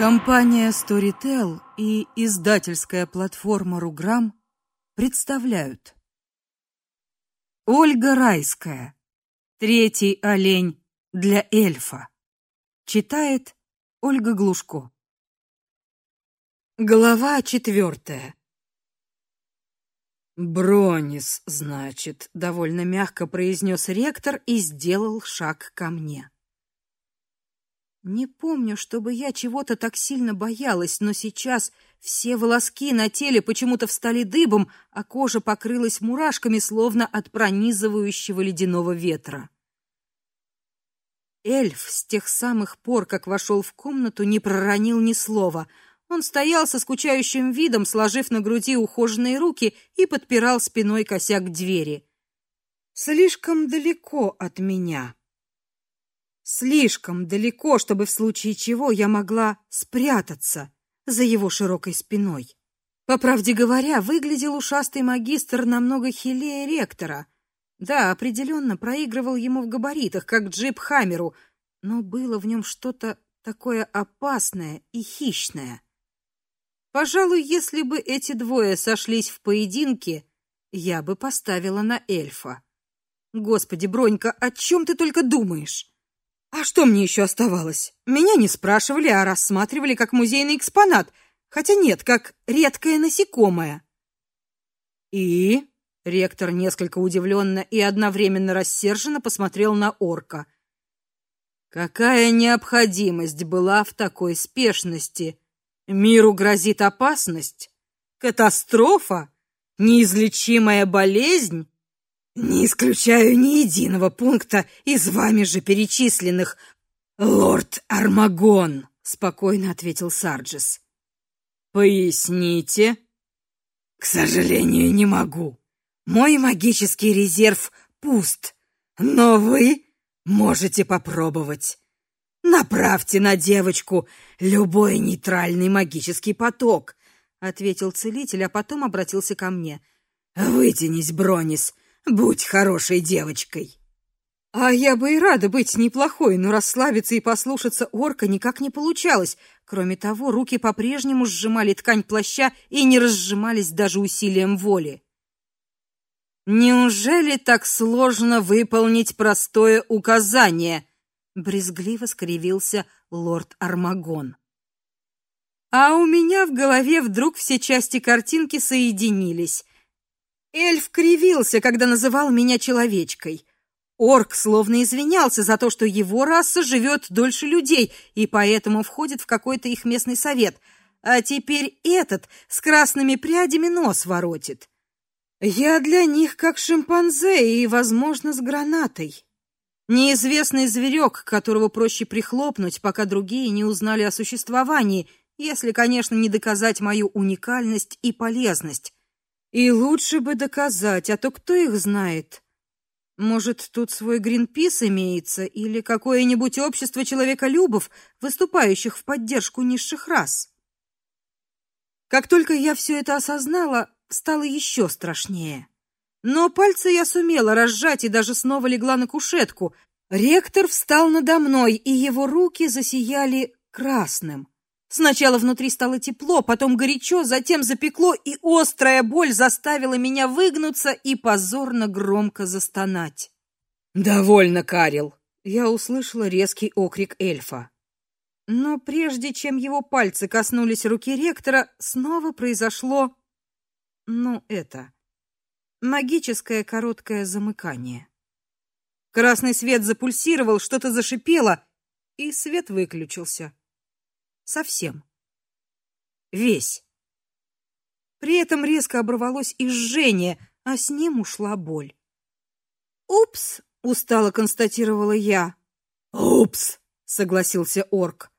Компания Storytel и издательская платформа Руграм представляют Ольга Райская. Третий олень для эльфа. Читает Ольга Глушко. Глава четвертая. Бронис, значит, довольно мягко произнес ректор и сделал шаг ко мне. Не помню, чтобы я чего-то так сильно боялась, но сейчас все волоски на теле почему-то встали дыбом, а кожа покрылась мурашками, словно от пронизывающего ледяного ветра. Эльф с тех самых пор, как вошел в комнату, не проронил ни слова. Он стоял со скучающим видом, сложив на груди ухоженные руки и подпирал спиной косяк двери. Слишком далеко от меня. Слишком далеко, чтобы в случае чего я могла спрятаться за его широкой спиной. По правде говоря, выглядел ушастый магистр намного хилее ректора. Да, определенно проигрывал ему в габаритах, как джип Хаммеру, но было в нем что-то такое опасное и хищное. Пожалуй, если бы эти двое сошлись в поединке, я бы поставила на эльфа. Господи, Бронька, о чем ты только думаешь? А что мне еще оставалось? Меня не спрашивали, а рассматривали как музейный экспонат, хотя нет, как редкое насекомое. И ректор несколько удивленно и одновременно рассерженно посмотрел на орка. Какая необходимость была в такой спешности? Миру грозит опасность, катастрофа, неизлечимая болезнь. Не исключаю ни единого пункта из вами же перечисленных, лорд Армагон, спокойно ответил Сарджис. Поясните? К сожалению, не могу. Мой магический резерв пуст, но вы можете попробовать. Направьте на девочку любой нейтральный магический поток, ответил целитель, а потом обратился ко мне. Вытянись, Бронис, Будь хорошей девочкой. А я бы и рада быть неплохой, но расслабиться и послушаться орка никак не получалось. Кроме того, руки по-прежнему сжимали ткань плаща и не разжимались даже усилием воли. Неужели так сложно выполнить простое указание? брезгливо скривился лорд Армагон. А у меня в голове вдруг все части картинки соединились. Эльф кривился, когда называл меня человечкой. Орк словно извинялся за то, что его раса живет дольше людей и поэтому входит в какой-то их местный совет. А теперь этот с красными прядями нос воротит. Я для них как шимпанзе и, возможно, с гранатой. Неизвестный зверек, которого проще прихлопнуть, пока другие не узнали о существовании, если, конечно, не доказать мою уникальность и полезность. И лучше бы доказать, а то кто их знает? Может, тут свой Гринпис имеется или какое-нибудь общество человеколюбов, выступающих в поддержку низших рас. Как только я все это осознала, стало еще страшнее. Но пальцы я сумела разжать и даже снова легла на кушетку. Ректор встал надо мной, и его руки засияли красным. Сначала внутри стало тепло, потом горячо, затем запекло, и острая боль заставила меня выгнуться и позорно громко застонать. «Довольно, Карил!» Я услышала резкий окрик эльфа. Но прежде чем его пальцы коснулись руки ректора, снова произошло... Ну, это... Магическое короткое замыкание. Красный свет запульсировал, что-то зашипело, и свет выключился. Совсем. Весь. При этом резко оборвалось и жжение, а с ним ушла боль. «Упс!» — устало констатировала я. «Упс!» — согласился орк.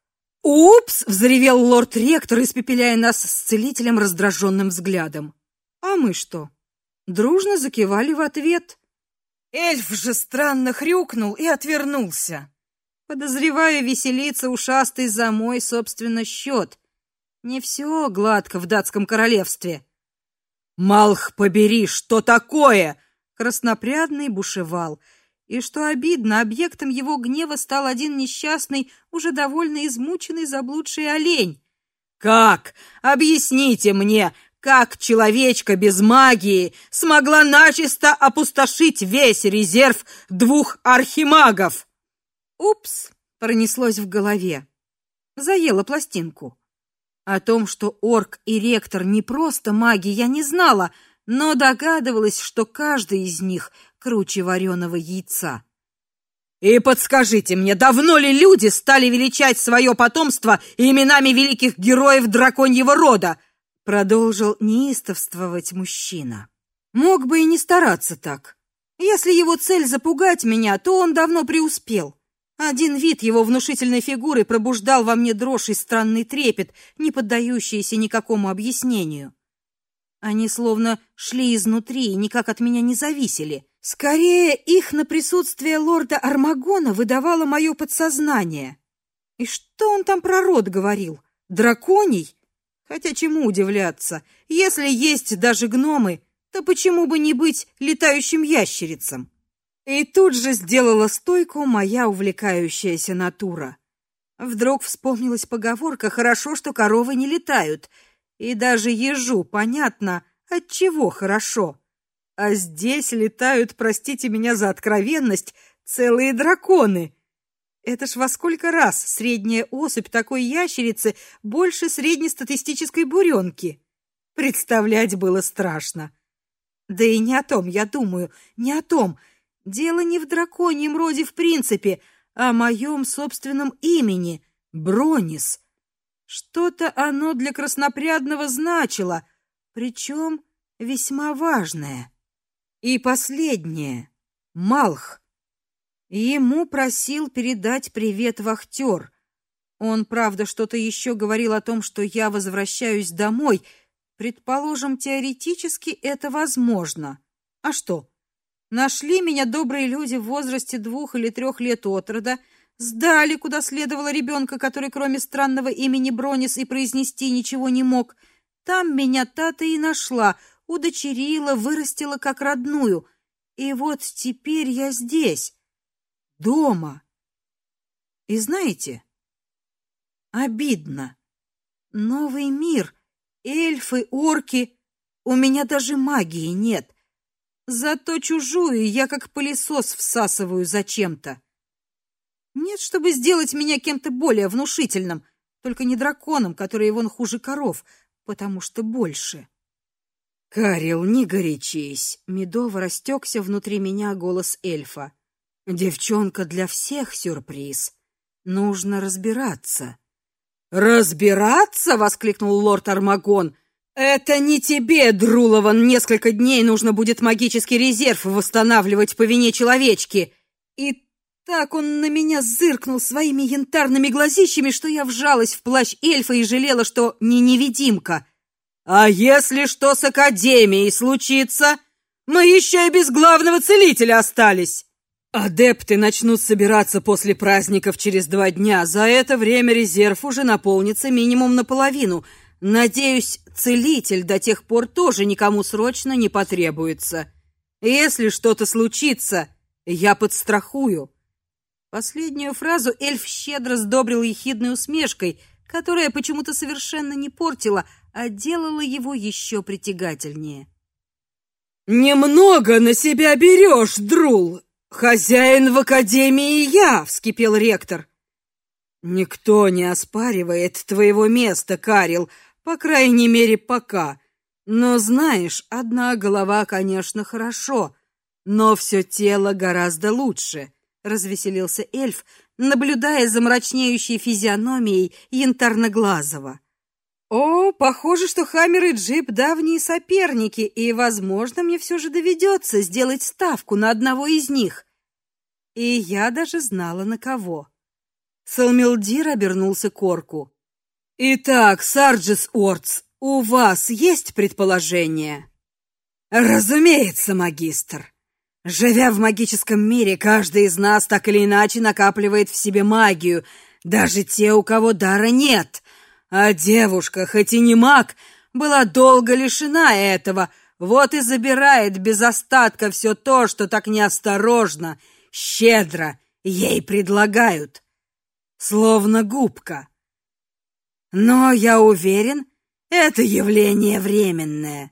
«Упс!» — взревел лорд-ректор, испепеляя нас с целителем раздраженным взглядом. «А мы что?» Дружно закивали в ответ. Эльф же странно хрюкнул и отвернулся. Подозреваю, веселиться ушастый за мой собственный счет. Не все гладко в датском королевстве. Малх побери, что такое? Краснопрядный бушевал, И что обидно, объектом его гнева стал один несчастный, уже довольно измученный заблудший олень. Как? Объясните мне, как человечка без магии смогла начисто опустошить весь резерв двух архимагов? Упс, пронеслось в голове. Заела пластинку. О том, что орк и ректор не просто маги, я не знала, но догадывалась, что каждый из них круче вареного яйца. И подскажите мне, давно ли люди стали величать свое потомство именами великих героев драконьего рода? продолжил неистовствовать мужчина. Мог бы и не стараться так. Если его цель запугать меня, то он давно преуспел. Один вид его внушительной фигуры пробуждал во мне дрожь и странный трепет, не поддающийся никакому объяснению. Они словно шли изнутри и никак от меня не зависели. Скорее, их на присутствие лорда Армагона выдавало мое подсознание. И что он там про род говорил? Драконий? Хотя чему удивляться? Если есть даже гномы, то почему бы не быть летающим ящерицам? И тут же сделала стойку моя увлекающаяся натура. Вдруг вспомнилась поговорка «хорошо, что коровы не летают», и даже ежу понятно, от чего хорошо. А здесь летают, простите меня за откровенность, целые драконы. Это ж во сколько раз средняя особь такой ящерицы больше среднестатистической буренки. Представлять было страшно. Да и не о том, я думаю, не о том. Дело не в драконьем роде в принципе, а моем собственном имени Бронис. Что-то оно для краснопрядного значило, причем весьма важное. И последнее. Малх. Ему просил передать привет вахтер. Он, правда, что-то еще говорил о том, что я возвращаюсь домой. Предположим, теоретически это возможно. А что? Нашли меня добрые люди в возрасте двух или трех лет от рода, Сдали, куда следовало ребенка, который кроме странного имени Бронис и произнести ничего не мог. Там меня тата и нашла, удочерила, вырастила как родную. И вот теперь я здесь, дома. И знаете, обидно. Новый мир, эльфы, орки, у меня даже магии нет. Зато чужую я как пылесос всасываю зачем-то. Нет, чтобы сделать меня кем-то более внушительным, только не драконом, который вон хуже коров, потому что больше. Карил, не горячись, медово растекся внутри меня голос эльфа. Девчонка для всех сюрприз. Нужно разбираться. Разбираться, воскликнул лорд Армагон. Это не тебе, Друлован, несколько дней нужно будет магический резерв восстанавливать по вине человечки. И так он на меня зыркнул своими янтарными глазищами, что я вжалась в плащ эльфа и жалела, что не невидимка. А если что с академией случится, мы еще и без главного целителя остались. Адепты начнут собираться после праздников через два дня. За это время резерв уже наполнится минимум наполовину. Надеюсь, целитель до тех пор тоже никому срочно не потребуется. Если что-то случится, я подстрахую. Последнюю фразу эльф щедро сдобрил ехидной усмешкой, которая почему-то совершенно не портила, а делала его еще притягательнее. Немного на себя берешь, Друл. Хозяин в академии я, вскипел ректор. Никто не оспаривает твоего места, Карил, по крайней мере, пока. Но знаешь, одна голова, конечно, хорошо, но все тело гораздо лучше развеселился эльф, наблюдая за мрачнеющей физиономией янтарноглазого. О, похоже, что Хаммер и Джип давние соперники, и, возможно, мне все же доведется сделать ставку на одного из них. И я даже знала на кого. Салмилдир обернулся к орку. Итак, Сарджис Орц, у вас есть предположение? Разумеется, магистр. Живя в магическом мире, каждый из нас так или иначе накапливает в себе магию, даже те, у кого дара нет. А девушка, хоть и не маг, была долго лишена этого, вот и забирает без остатка все то, что так неосторожно, щедро ей предлагают, словно губка. Но я уверен, это явление временное.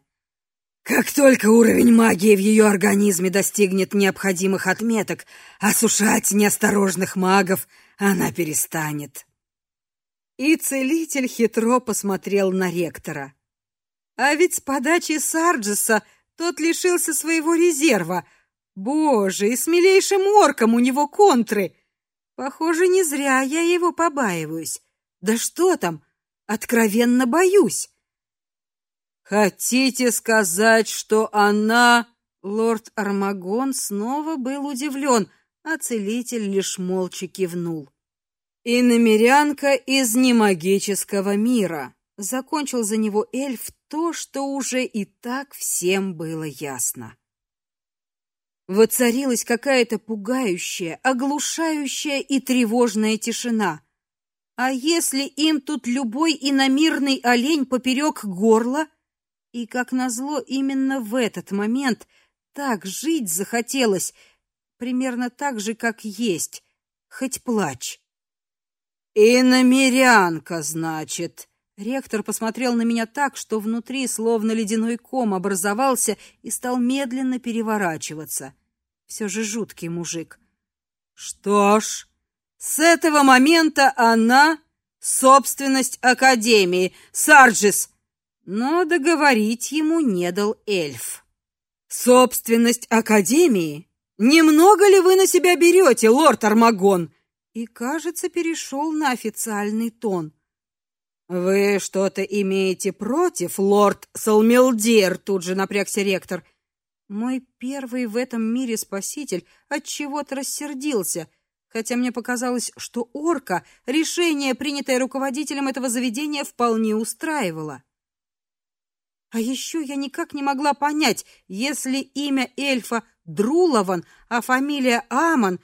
Как только уровень магии в ее организме достигнет необходимых отметок, осушать неосторожных магов она перестанет. И целитель хитро посмотрел на ректора. А ведь с подачи Сарджеса тот лишился своего резерва. Боже, и с милейшим орком у него контры. Похоже, не зря я его побаиваюсь. Да что там, откровенно боюсь. Хотите сказать, что она Лорд Армагон снова был удивлен, а целитель лишь молча кивнул. И намерянка из немагического мира. Закончил за него эльф то, что уже и так всем было ясно. Воцарилась какая-то пугающая, оглушающая и тревожная тишина. А если им тут любой иномирный олень поперек горла? И как назло, именно в этот момент так жить захотелось, примерно так же, как есть, хоть плачь. И намерянка, значит. Ректор посмотрел на меня так, что внутри словно ледяной ком образовался и стал медленно переворачиваться. Все же жуткий мужик. Что ж, с этого момента она собственность академии. Сарджис. Но договорить ему не дал эльф. Собственность академии? Немного ли вы на себя берете, лорд Армагон? и, кажется, перешел на официальный тон. Вы что-то имеете против, лорд Салмелдир? Тут же напрягся ректор. Мой первый в этом мире спаситель от чего-то рассердился, хотя мне показалось, что орка решение, принятое руководителем этого заведения, вполне устраивало. А еще я никак не могла понять, если имя эльфа Друлован, а фамилия Аман,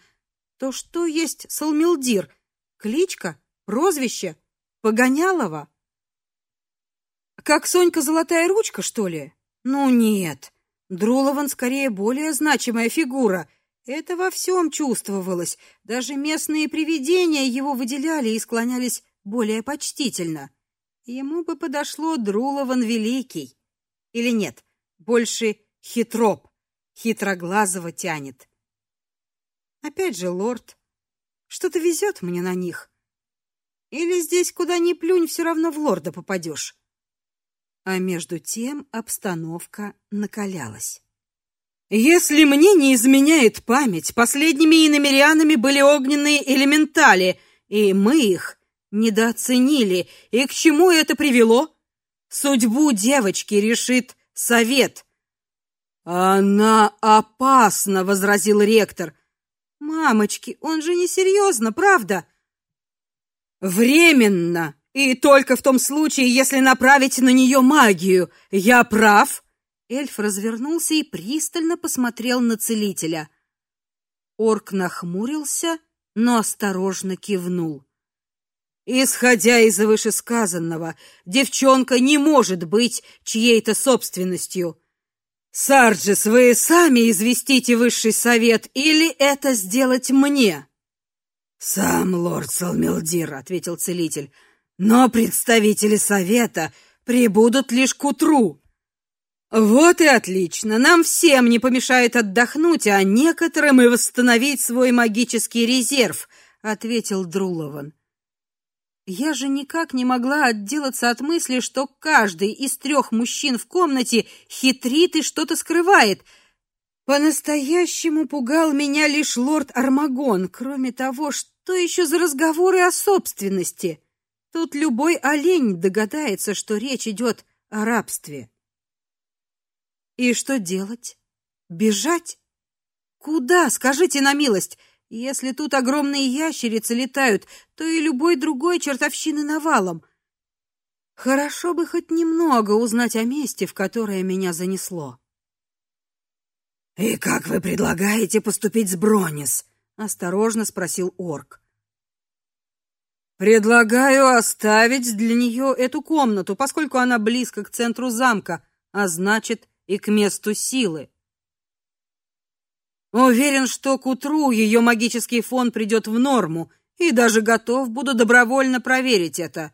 то что есть Салмилдир? Кличка, прозвище, Погонялова? Как Сонька Золотая ручка, что ли? Ну нет. Друлован скорее более значимая фигура. Это во всем чувствовалось. Даже местные привидения его выделяли и склонялись более почтительно. Ему бы подошло Друлован Великий. Или нет, больше хитроп, хитроглазого тянет. Опять же лорд. Что-то везет мне на них. Или здесь куда ни плюнь, все равно в лорда попадешь. А между тем обстановка накалялась. Если мне не изменяет память, последними иномерянами были огненные элементали, и мы их недооценили. И к чему это привело? Судьбу девочки решит совет. Она опасна, возразил ректор. Мамочки, он же не серьезно, правда? Временно, и только в том случае, если направить на нее магию. Я прав? Эльф развернулся и пристально посмотрел на целителя. Орк нахмурился, но осторожно кивнул. Исходя из вышесказанного, девчонка не может быть чьей-то собственностью. Сарджис, вы сами известите высший совет или это сделать мне? Сам лорд Салмелдир, ответил целитель. Но представители совета прибудут лишь к утру. Вот и отлично. Нам всем не помешает отдохнуть, а некоторым и восстановить свой магический резерв, ответил Друлован. Я же никак не могла отделаться от мысли, что каждый из трех мужчин в комнате хитрит и что-то скрывает. По-настоящему пугал меня лишь лорд Армагон, кроме того, что еще за разговоры о собственности. Тут любой олень догадается, что речь идет о рабстве. И что делать? Бежать? Куда, скажите на милость? Если тут огромные ящерицы летают, то и любой другой чертовщины навалом. Хорошо бы хоть немного узнать о месте, в которое меня занесло. И как вы предлагаете поступить с Бронис? осторожно спросил орк. Предлагаю оставить для нее эту комнату, поскольку она близко к центру замка, а значит, и к месту силы. Уверен, что к утру ее магический фон придет в норму, и даже готов буду добровольно проверить это.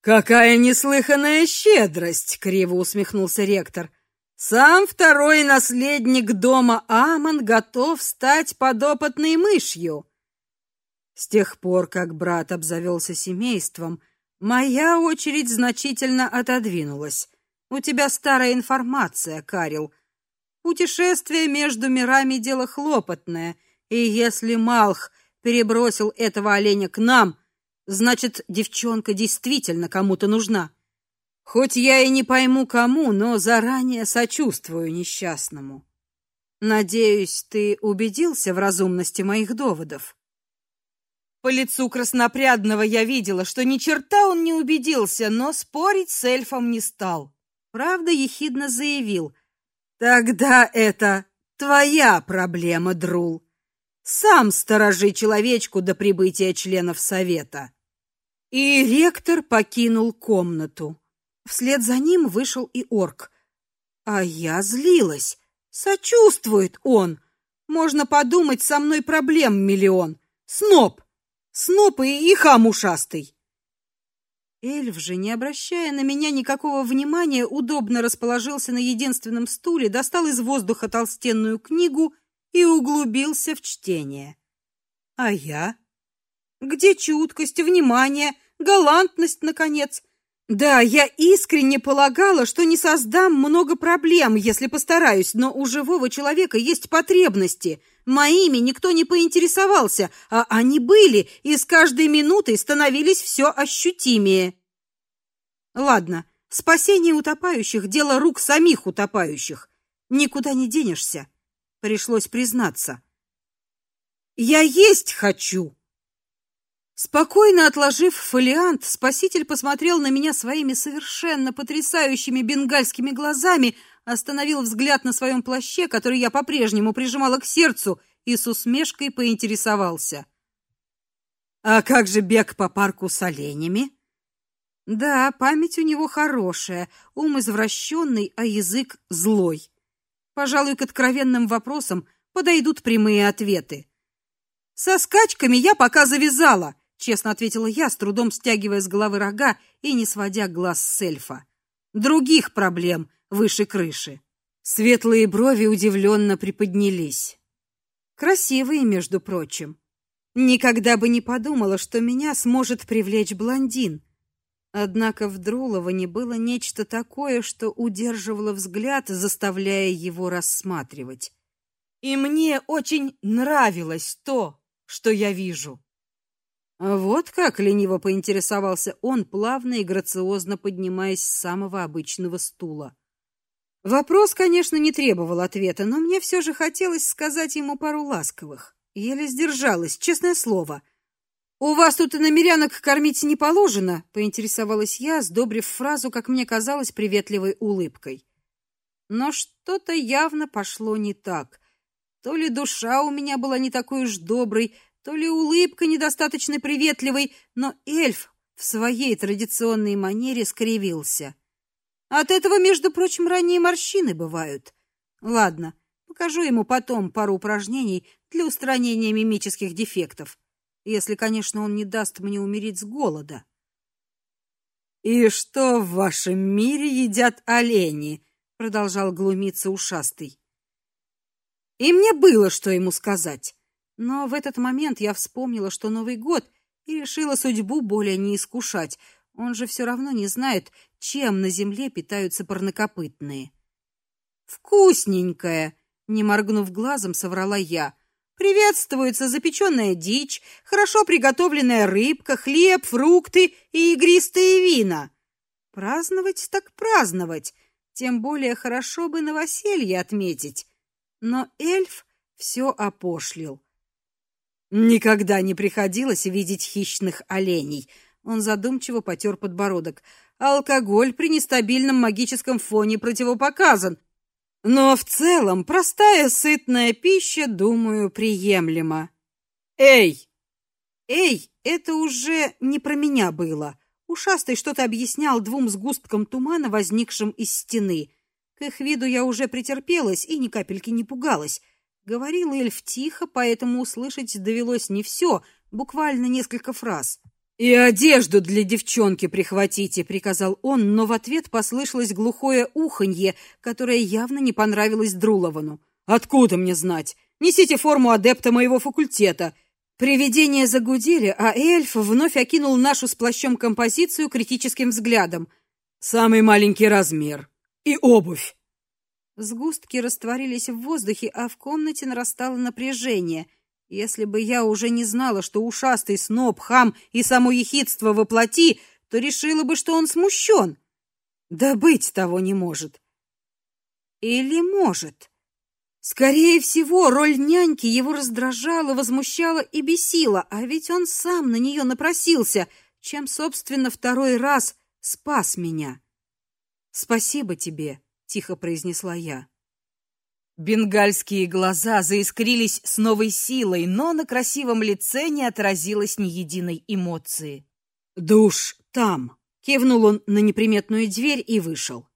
Какая неслыханная щедрость, криво усмехнулся ректор. Сам второй наследник дома Амон готов стать подопытной мышью. С тех пор, как брат обзавелся семейством, моя очередь значительно отодвинулась. У тебя старая информация, Карил. Путешествие между мирами дело хлопотное, и если Малх перебросил этого оленя к нам, значит, девчонка действительно кому-то нужна. Хоть я и не пойму кому, но заранее сочувствую несчастному. Надеюсь, ты убедился в разумности моих доводов. По лицу краснопрядного я видела, что ни черта он не убедился, но спорить с эльфом не стал. Правда, ехидно заявил: "Тогда это твоя проблема, Друл. Сам сторожи человечку до прибытия членов совета". И ректор покинул комнату. Вслед за ним вышел и орк. А я злилась. Сочувствует он. Можно подумать, со мной проблем миллион. Сноб. Сноп и, и хам ушастый. Эльф же, не обращая на меня никакого внимания, удобно расположился на единственном стуле, достал из воздуха толстенную книгу и углубился в чтение. А я? Где чуткость, внимание, галантность наконец? Да, я искренне полагала, что не создам много проблем, если постараюсь, но у живого человека есть потребности. Моими никто не поинтересовался, а они были и с каждой минутой становились все ощутимее. Ладно, спасение утопающих дело рук самих утопающих. Никуда не денешься. Пришлось признаться. Я есть хочу. Спокойно отложив фолиант, спаситель посмотрел на меня своими совершенно потрясающими бенгальскими глазами, остановил взгляд на своем плаще, который я по-прежнему прижимала к сердцу, и с усмешкой поинтересовался: "А как же бег по парку с оленями?" Да, память у него хорошая, ум извращенный, а язык злой. Пожалуй, к откровенным вопросам подойдут прямые ответы. Со скачками я пока завязала честно ответила я, с трудом стягивая с головы рога и не сводя глаз с эльфа. Других проблем выше крыши. Светлые брови удивленно приподнялись. Красивые, между прочим. Никогда бы не подумала, что меня сможет привлечь блондин. Однако в Друловане было нечто такое, что удерживало взгляд, заставляя его рассматривать. И мне очень нравилось то, что я вижу. Вот как лениво поинтересовался он, плавно и грациозно поднимаясь с самого обычного стула. Вопрос, конечно, не требовал ответа, но мне все же хотелось сказать ему пару ласковых. Еле сдержалась, честное слово. У вас тут и намерянок кормить не положено, поинтересовалась я, сдобрив фразу, как мне казалось, приветливой улыбкой. Но что-то явно пошло не так. То ли душа у меня была не такой уж доброй, то ли улыбка недостаточно приветливой, но эльф в своей традиционной манере скривился. От этого, между прочим, ранние морщины бывают. Ладно, покажу ему потом пару упражнений для устранения мимических дефектов, если, конечно, он не даст мне умереть с голода. И что в вашем мире едят олени? продолжал глумиться ушастый. И мне было что ему сказать. Но в этот момент я вспомнила, что Новый год, и решила судьбу более не искушать. Он же все равно не знает, чем на земле питаются парнокопытные. Вкусненькое, не моргнув глазом, соврала я. Приветствуется запеченная дичь, хорошо приготовленная рыбка, хлеб, фрукты и игристые вина. Праздновать так праздновать, тем более хорошо бы новоселье отметить. Но эльф все опошлил. Никогда не приходилось видеть хищных оленей. Он задумчиво потер подбородок. Алкоголь при нестабильном магическом фоне противопоказан. Но в целом простая сытная пища, думаю, приемлема. Эй. Эй, это уже не про меня было. Ушастый что-то объяснял двум сгусткам тумана, возникшим из стены. К их виду я уже претерпелась и ни капельки не пугалась. Говорил эльф тихо, поэтому услышать довелось не все, буквально несколько фраз. И одежду для девчонки прихватите, приказал он, но в ответ послышалось глухое уханье, которое явно не понравилось Друловану. Откуда мне знать? Несите форму адепта моего факультета. Привидения загудели, а эльф вновь окинул нашу с плащом композицию критическим взглядом. Самый маленький размер и обувь. Сгустки растворились в воздухе, а в комнате нарастало напряжение. Если бы я уже не знала, что ушастый сноб, хам и само ехидство воплоти, то решила бы, что он смущен. Да быть того не может. Или может? Скорее всего, роль няньки его раздражала, возмущала и бесила, а ведь он сам на нее напросился, чем, собственно, второй раз спас меня. Спасибо тебе, тихо произнесла я. Бенгальские глаза заискрились с новой силой, но на красивом лице не отразилось ни единой эмоции. "Душ там", кивнул он на неприметную дверь и вышел.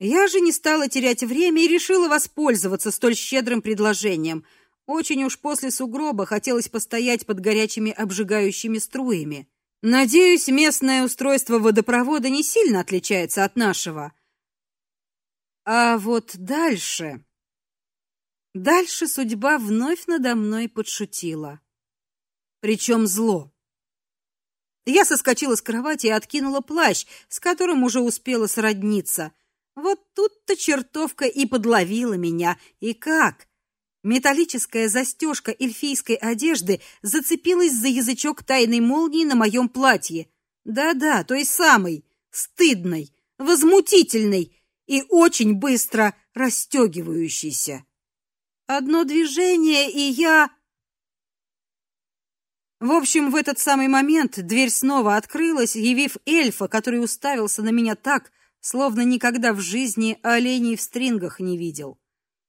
Я же не стала терять время и решила воспользоваться столь щедрым предложением. Очень уж после сугроба хотелось постоять под горячими обжигающими струями. Надеюсь, местное устройство водопровода не сильно отличается от нашего. А вот дальше Дальше судьба вновь надо мной подшутила. Причем зло. Я соскочила с кровати и откинула плащ, с которым уже успела сродниться. Вот тут-то чертовка и подловила меня. И как? Металлическая застежка эльфийской одежды зацепилась за язычок тайной молнии на моем платье. Да-да, той самой, стыдной, возмутительной и очень быстро расстегивающейся. Одно движение, и я В общем, в этот самый момент дверь снова открылась, явив эльфа, который уставился на меня так, словно никогда в жизни оленей в стрингах не видел.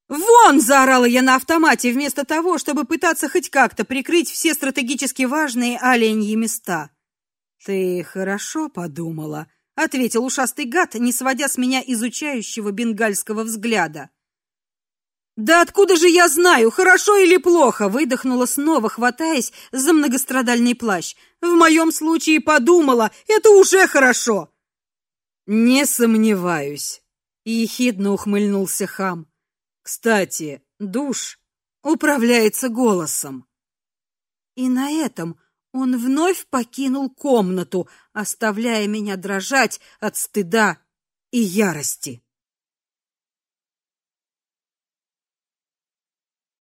«Вон!» — заорала я на автомате, вместо того, чтобы пытаться хоть как-то прикрыть все стратегически важные оленьи места. «Ты хорошо подумала», — ответил ушастый гад, не сводя с меня изучающего бенгальского взгляда. «Да откуда же я знаю, хорошо или плохо?» — выдохнула снова, хватаясь за многострадальный плащ. «В моем случае подумала, это уже хорошо!» Не сомневаюсь, ехидно ухмыльнулся хам. Кстати, душ управляется голосом. И на этом он вновь покинул комнату, оставляя меня дрожать от стыда и ярости.